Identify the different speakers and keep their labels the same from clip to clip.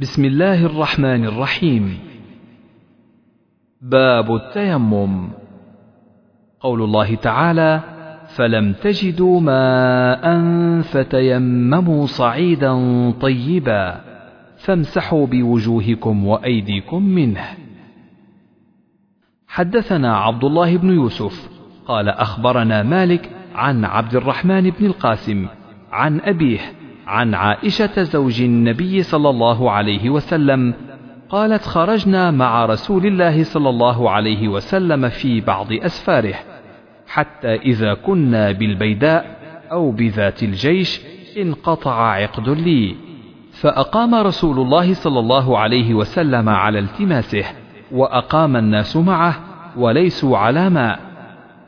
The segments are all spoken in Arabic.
Speaker 1: بسم الله الرحمن الرحيم. باب التيمم. قول الله تعالى فلم تجدوا ماء فتيمموا صعيدا طيبا فامسحوا بوجوهكم وأيديكم منه. حدثنا عبد الله بن يوسف قال أخبرنا مالك عن عبد الرحمن بن القاسم عن أبيه عن عائشة زوج النبي صلى الله عليه وسلم قالت خرجنا مع رسول الله صلى الله عليه وسلم في بعض أسفاره حتى إذا كنا بالبيداء أو بذات الجيش انقطع عقد لي. فأقام رسول الله صلى الله عليه وسلم على التماسه وأقام الناس معه وليسوا على ماء.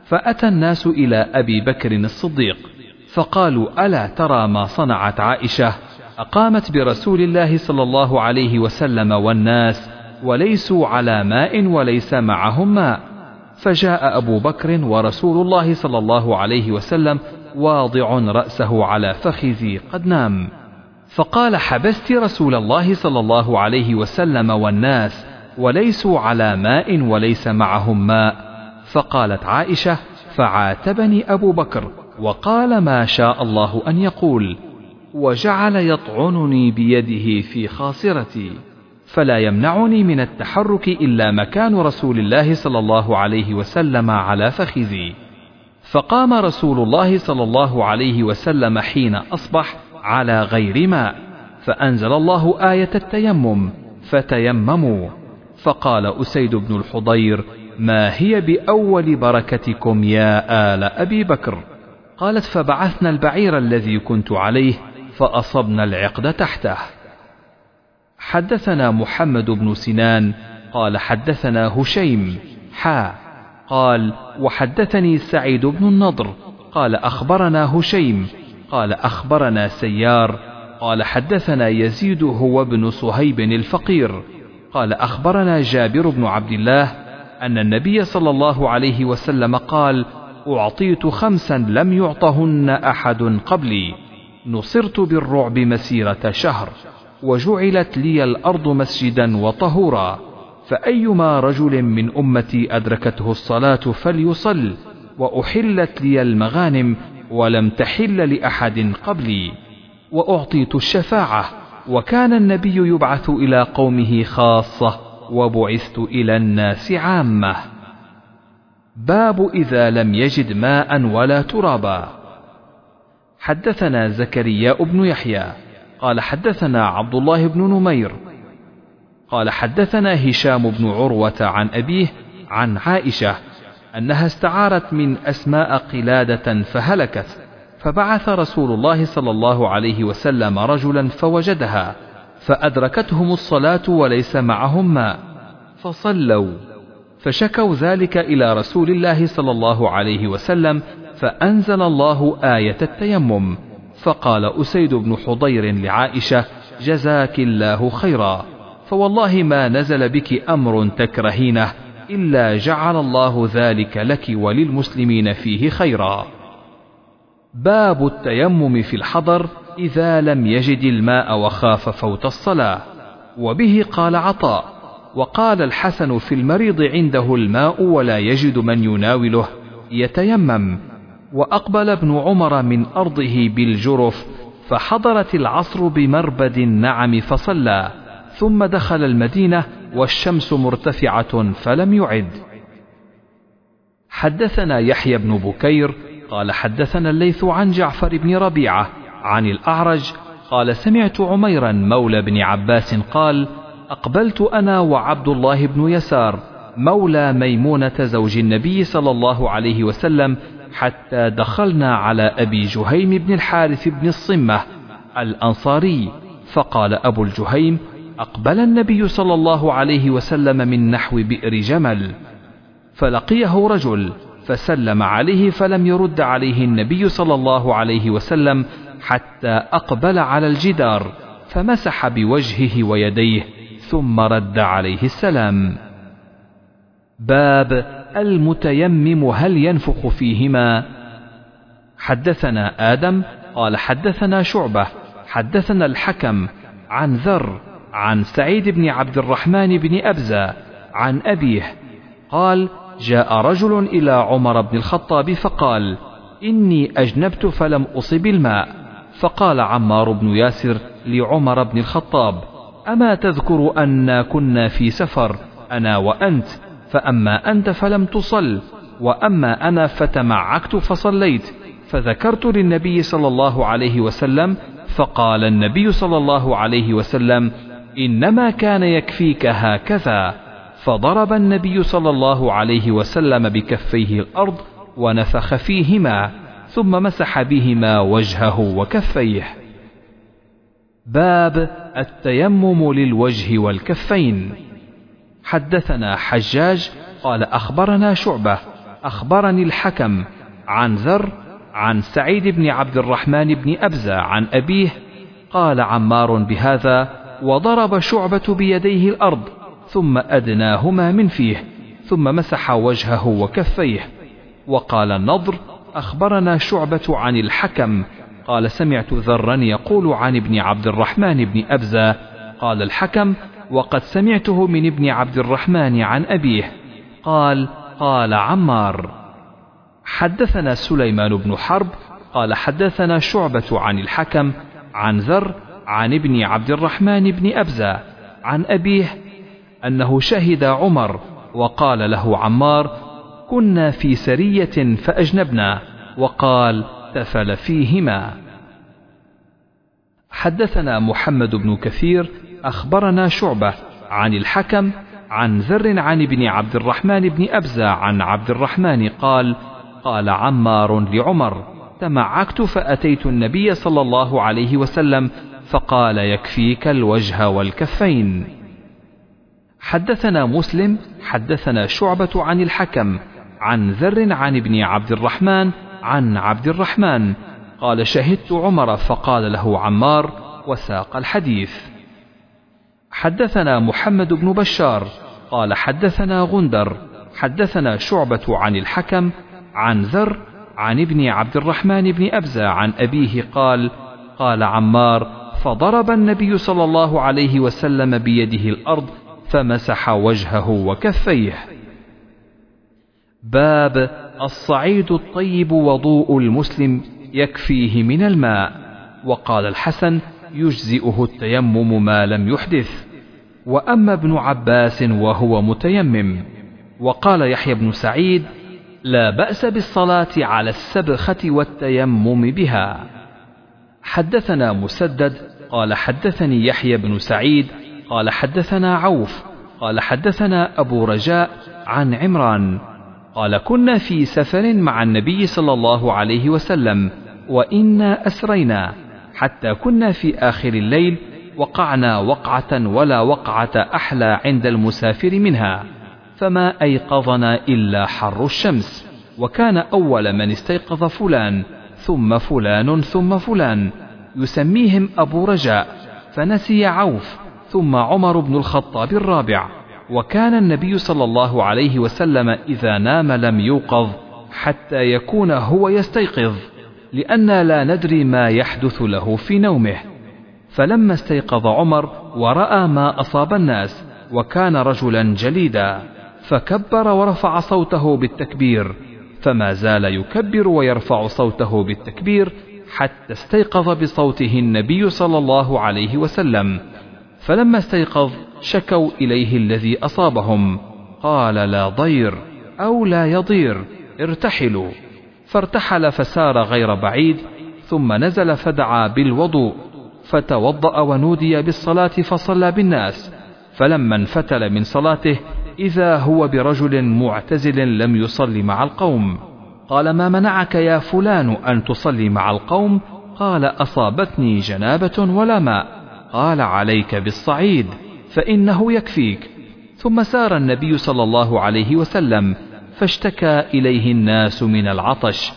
Speaker 1: فأتى الناس إلى أبي بكر الصديق فقالوا ألا ترى ما صنعت عائشة؟ أقامت برسول الله صلى الله عليه وسلم والناس وليسوا على ماء وليس معهم ماء. فجاء أبو بكر ورسول الله صلى الله عليه وسلم واضع رأسه على فخذي قد نام. فقال حبست رسول الله صلى الله عليه وسلم والناس وليسوا على ماء وليس معهم ماء. فقالت عائشة فعاتبني أبو بكر. وقال ما شاء الله أن يقول وجعل يطعنني بيده في خاصرتي فلا يمنعني من التحرك إلا مكان رسول الله صلى الله عليه وسلم على فخذي. فقام رسول الله صلى الله عليه وسلم حين أصبح على غير ماء فأنزل الله آية التيمم فتيمموا. فقال أسيد بن الحضير ما هي بأول بركتكم يا آل أبي بكر؟ قالت فبعثنا البعير الذي كنت عليه فأصبنا العقد تحته. حدثنا محمد بن سنان قال حدثنا هشيم حا قال وحدثني سعيد بن النضر قال أخبرنا هشيم قال أخبرنا سيار قال حدثنا يزيد هو ابن صهيب الفقير قال أخبرنا جابر بن عبد الله أن النبي صلى الله عليه وسلم قال أعطيت خمسا لم يعطهن أحد قبلي. نصرت بالرعب مسيرة شهر وجعلت لي الأرض مسجدا وطهورا. فأيما رجل من أمتي أدركته الصلاة فليصل وأحلت لي المغانم ولم تحل لأحد قبلي. وأعطيت الشفاعة وكان النبي يبعث إلى قومه خاصة وبعثت إلى الناس عامة. باب إذا لم يجد ماء ولا ترابا. حدثنا زكريا بن يحيى قال حدثنا عبد الله بن نمير قال حدثنا هشام بن عروة عن أبيه عن عائشة أنها استعارت من أسماء قلادة فهلكت فبعث رسول الله صلى الله عليه وسلم رجلا فوجدها فأدركتهم الصلاة وليس معهم ماء فصلوا. فشكوا ذلك إلى رسول الله صلى الله عليه وسلم فأنزل الله آية التيمم. فقال أسيد بن حضير لعائشة جزاك الله خيرا. فوالله ما نزل بك أمر تكرهينه إلا جعل الله ذلك لك وللمسلمين فيه خيرا. باب التيمم في الحضر إذا لم يجد الماء وخاف فوت الصلاة، وبه قال عطاء، وقال الحسن في المريض عنده الماء ولا يجد من يناوله. يتيمم، وأقبل ابن عمر من أرضه بالجرف، فحضرت العصر بمربد النعم فصلى، ثم دخل المدينة والشمس مرتفعة فلم يعد. حدثنا يحيى بن بكير قال حدثنا الليث عن جعفر بن ربيعة عن الأعرج قال سمعت عميرا مولى بن عباس قال أقبلت أنا وعبد الله بن يسار مولى ميمونة زوج النبي صلى الله عليه وسلم حتى دخلنا على أبي جهيم بن الحارث بن الصمة الأنصاري. فقال أبو الجهيم أقبل النبي صلى الله عليه وسلم من نحو بئر جمل. فلقيه رجل فسلم عليه فلم يرد عليه النبي صلى الله عليه وسلم حتى أقبل على الجدار فمسح بوجهه ويديه. ثم رد عليه السلام. باب المتيمم هل ينفخ فيهما؟ حدثنا آدم قال حدثنا شعبة حدثنا الحكم عن ذر عن سعيد بن عبد الرحمن بن أبزة عن أبيه قال جاء رجل إلى عمر بن الخطاب فقال إني أجنبت فلم أصب الماء. فقال عمار بن ياسر لعمر بن الخطاب أما تذكر أنا كنا في سفر أنا وأنت فأما أنت فلم تصل وأما أنا فتمعكت فصليت فذكرت للنبي صلى الله عليه وسلم فقال النبي صلى الله عليه وسلم إنما كان يكفيك هكذا فضرب النبي صلى الله عليه وسلم بكفيه الأرض ونفخ فيهما ثم مسح بهما وجهه وكفيه. باب التيمم للوجه والكفين. حدثنا حجاج قال أخبرنا شعبة أخبرني الحكم عن ذر عن سعيد بن عبد الرحمن بن أبزة عن أبيه قال عمار بهذا وضرب شعبة بيديه الأرض ثم أدناهما من فيه ثم مسح وجهه وكفيه. وقال النضر أخبرنا شعبة عن الحكم قال سمعت ذرا يقول عن ابن عبد الرحمن بن أبزة قال الحكم وقد سمعته من ابن عبد الرحمن عن أبيه قال قال عمار حدثنا سليمان بن حرب قال حدثنا شعبة عن الحكم عن ذر عن ابن عبد الرحمن بن أبزة عن أبيه أنه شهد عمر وقال له عمار كنا في سرية فأجنبنا وقال تفل فيهما. حدثنا محمد بن كثير أخبرنا شعبة عن الحكم عن ذر عن ابن عبد الرحمن بن أبزة عن عبد الرحمن قال قال عمار لعمر تمعكت فأتيت النبي صلى الله عليه وسلم فقال يكفيك الوجه والكفين. حدثنا مسلم حدثنا شعبة عن الحكم عن ذر عن ابن عبد الرحمن عن عبد الرحمن. قال شهدت عمر فقال له عمار وساق الحديث. حدثنا محمد بن بشار. قال حدثنا غندر. حدثنا شعبة عن الحكم عن ذر عن ابن عبد الرحمن بن أبزة عن أبيه قال قال عمار فضرب النبي صلى الله عليه وسلم بيده الأرض فمسح وجهه وكفيه. باب الصعيد الطيب وضوء المسلم يكفيه من الماء. وقال الحسن يجزئه التيمم ما لم يحدث. وأما ابن عباس وهو متيمم. وقال يحيى بن سعيد لا بأس بالصلاة على السبخة والتيمم بها. حدثنا مسدد قال حدثني يحيى بن سعيد قال حدثنا عوف قال حدثنا أبو رجاء عن عمران. قال كنا في سفر مع النبي صلى الله عليه وسلم وإنا أسرينا حتى كنا في آخر الليل وقعنا وقعة ولا وقعة أحلى عند المسافر منها فما أيقظنا إلا حر الشمس وكان أول من استيقظ فلان ثم فلان ثم فلان يسميهم أبو رجاء فنسي عوف ثم عمر بن الخطاب الرابع. وكان النبي صلى الله عليه وسلم إذا نام لم يوقظ حتى يكون هو يستيقظ لأن لا ندري ما يحدث له في نومه. فلما استيقظ عمر ورأى ما أصاب الناس وكان رجلا جليدا فكبر ورفع صوته بالتكبير فما زال يكبر ويرفع صوته بالتكبير حتى استيقظ بصوته النبي صلى الله عليه وسلم. فلما استيقظ شكوا إليه الذي أصابهم. قال لا ضير أو لا يضير ارتحلوا. فارتحل فسار غير بعيد ثم نزل فدعا بالوضوء فتوضأ ونودي بالصلاة فصلى بالناس. فلما انفتل من صلاته إذا هو برجل معتزل لم يصل مع القوم. قال ما منعك يا فلان أن تصلي مع القوم؟ قال أصابتني جنابة ولا ماء. قال عليك بالصعيد. فإنه يكفيك. ثم سار النبي صلى الله عليه وسلم فاشتكى إليه الناس من العطش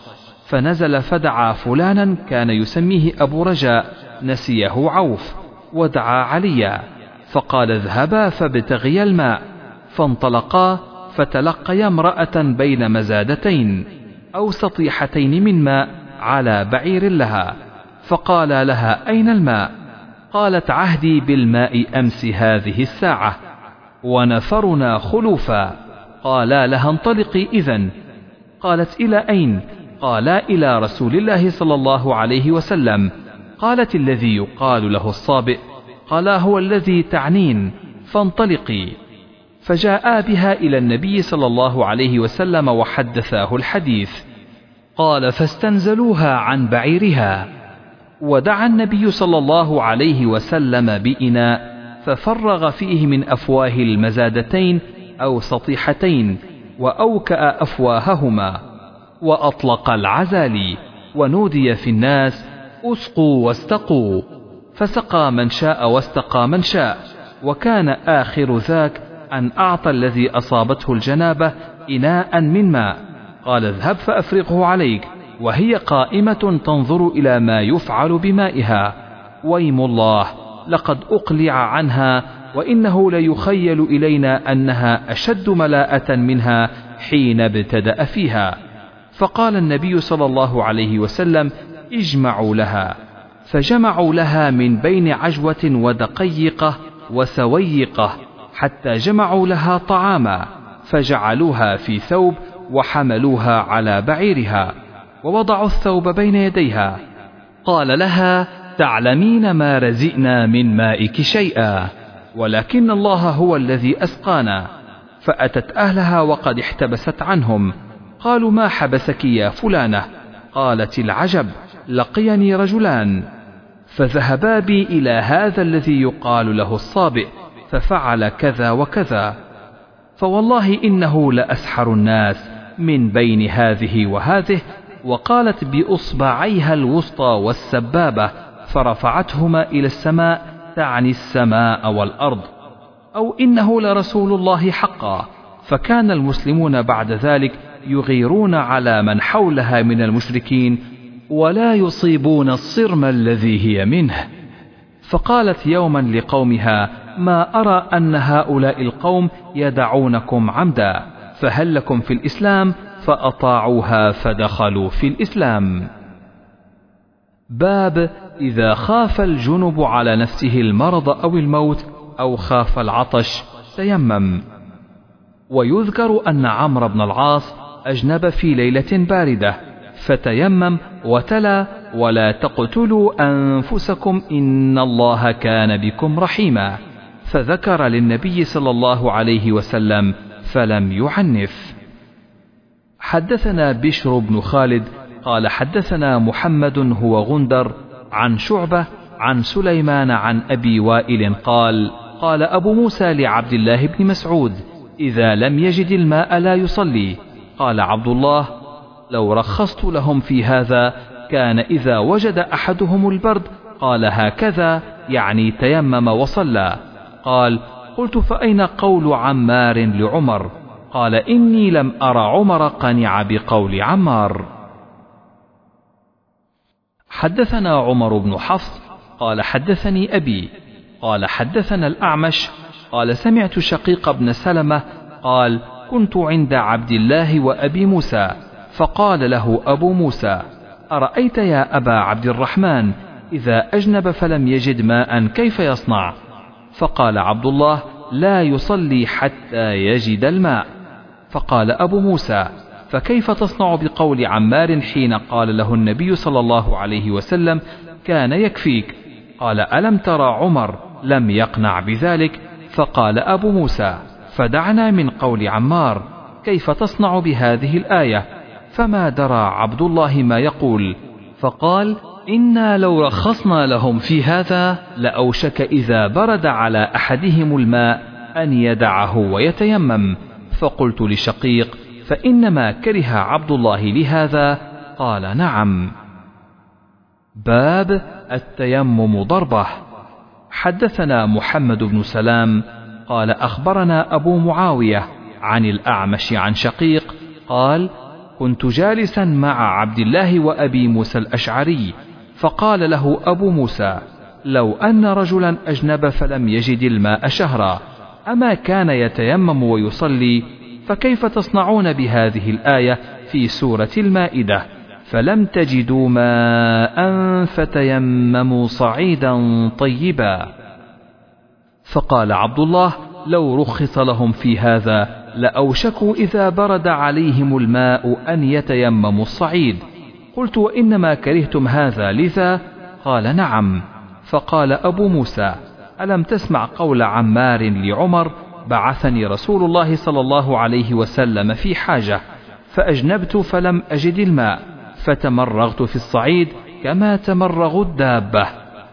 Speaker 1: فنزل فدعا فلانا كان يسميه أبو رجاء نسيه عوف ودعا عليا فقال اذهبا فابتغيا الماء فانطلقا فتلقيا امرأة بين مزادتين أو سطيحتين من ماء على بعير لها فقال لها أين الماء؟ قالت عهدي بالماء أمس هذه الساعة ونفرنا خلوفا. قالا لها انطلقي إذا قالت إلى أين؟ قالا إلى رسول الله صلى الله عليه وسلم. قالت الذي يقال له الصابئ. قالا هو الذي تعنين. فانطلقي. فجاءا بها إلى النبي صلى الله عليه وسلم وحدثاه الحديث. قال فاستنزلوها عن بعيرها. ودعا النبي صلى الله عليه وسلم بإناء ففرغ فيه من أفواه المزادتين أو سطيحتين وأوكأ أفواههما وأطلق العزالي ونودي في الناس أسقوا واستقوا فسقى من شاء واستقى من شاء وكان آخر ذاك أن أعطى الذي أصابته الجنابة إناء من ماء. قال اذهب فأفرغه عليك. وهي قائمة تنظر إلى ما يفعل بمائها. ويم الله لقد أقلع عنها وإنه ليخيل إلينا أنها أشد ملاءة منها حين ابتدأ فيها. فقال النبي صلى الله عليه وسلم اجمعوا لها. فجمعوا لها من بين عجوة ودقيقة وسويقة حتى جمعوا لها طعاما فجعلوها في ثوب وحملوها على بعيرها. ووضعوا الثوب بين يديها. قال لها تعلمين ما رزئنا من مائك شيئا ولكن الله هو الذي أسقانا. فأتت أهلها وقد احتبست عنهم. قالوا ما حبسك يا فلانة؟ قالت العجب لقيني رجلان. فذهبا بي إلى هذا الذي يقال له الصابئ ففعل كذا وكذا. فوالله إنه لأسحر الناس من بين هذه وهذه وقالت بإصبعيها الوسطى والسبابة فرفعتهما إلى السماء تعني السماء والأرض أو إنه لرسول الله حقا. فكان المسلمون بعد ذلك يغيرون على من حولها من المشركين ولا يصيبون الصرم الذي هي منه. فقالت يوما لقومها ما أرى أن هؤلاء القوم يدعونكم عمدا فهل لكم في الإسلام فأطاعوها فدخلوا في الإسلام. باب إذا خاف الجنب على نفسه المرض أو الموت أو خاف العطش تيمم. ويذكر أن عمرو بن العاص أجنب في ليلة باردة فتيمم وتلا ولا تقتلوا أنفسكم إن الله كان بكم رحيما. فذكر للنبي صلى الله عليه وسلم فلم يعنف. حدثنا بشر بن خالد قال حدثنا محمد هو غندر عن شعبة عن سليمان عن أبي وائل قال قال أبو موسى لعبد الله بن مسعود إذا لم يجد الماء لا يصلي قال عبد الله لو رخصت لهم في هذا كان إذا وجد أحدهم البرد قال هكذا يعني تيمم وصلى قال قلت فأين قول عمار لعمر قال إني لم أر عمر قنع بقول عمار. حدثنا عمر بن حفص قال حدثني أبي قال حدثنا الأعمش قال سمعت شقيق بن سلمة قال كنت عند عبد الله وأبي موسى فقال له أبو موسى أرأيت يا أبا عبد الرحمن إذا أجنب فلم يجد ماء كيف يصنع؟ فقال عبد الله لا يصلي حتى يجد الماء. فقال أبو موسى فكيف تصنع بقول عمار حين قال له النبي صلى الله عليه وسلم كان يكفيك قال ألم ترى عمر لم يقنع بذلك؟ فقال أبو موسى فدعنا من قول عمار كيف تصنع بهذه الآية؟ فما درى عبد الله ما يقول؟ فقال إنا لو رخصنا لهم في هذا لأوشك إذا برد على أحدهم الماء أن يدعه ويتيمم. فقلت لشقيق فإنما كره عبد الله لهذا؟ قال نعم. باب التيمم ضربة. حدثنا محمد بن سلام قال أخبرنا أبو معاوية عن الأعمش عن شقيق قال كنت جالسا مع عبد الله وأبي موسى الأشعري فقال له أبو موسى لو أن رجلا أجنب فلم يجد الماء شهرا. أما كان يتيمم ويصلي فكيف تصنعون بهذه الآية في سورة المائدة؟ فلم تجدوا ماء فتيمموا صعيدا طيبا. فقال عبد الله لو رخص لهم في هذا لأوشكوا إذا برد عليهم الماء أن يتيمموا الصعيد. قلت وإنما كرهتم هذا لذا؟ قال نعم. فقال أبو موسى ألم تسمع قول عمار لعمر بعثني رسول الله صلى الله عليه وسلم في حاجة فأجنبت فلم أجد الماء فتمرغت في الصعيد كما تمرغ الدابة.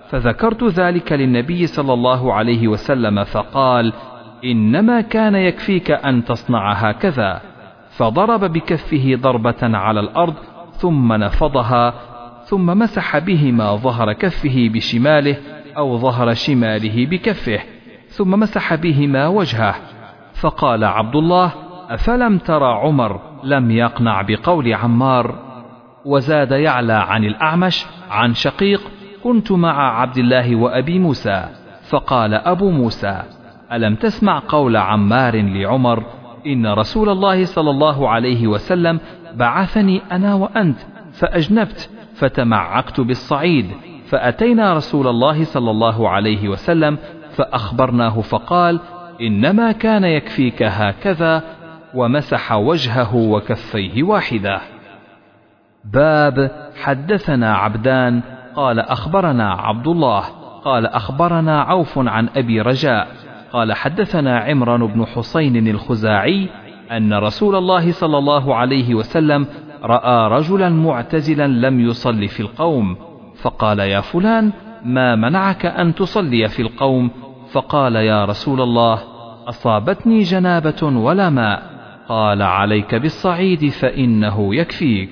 Speaker 1: فذكرت ذلك للنبي صلى الله عليه وسلم فقال إنما كان يكفيك أن تصنع هكذا. فضرب بكفه ضربة على الأرض ثم نفضها ثم مسح بهما ظهر كفه بشماله أو ظهر شماله بكفه ثم مسح بهما وجهه. فقال عبد الله أفلم ترى عمر لم يقنع بقول عمار؟ وزاد يعلى عن الأعمش عن شقيق كنت مع عبد الله وأبي موسى. فقال أبو موسى ألم تسمع قول عمار لعمر؟ إن رسول الله صلى الله عليه وسلم بعثني أنا وأنت فأجنبت فتمعكت بالصعيد. فأتينا رسول الله صلى الله عليه وسلم فأخبرناه فقال إنما كان يكفيك هكذا ومسح وجهه وكفيه واحدة. باب حدثنا عبدان قال أخبرنا عبد الله قال أخبرنا عوف عن أبي رجاء قال حدثنا عمران بن حسين الخزاعي أن رسول الله صلى الله عليه وسلم رأى رجلا معتزلا لم يصل في القوم. فقال يا فلان ما منعك أن تصلي في القوم؟ فقال يا رسول الله أصابتني جنابة ولا ماء. قال عليك بالصعيد فإنه يكفيك.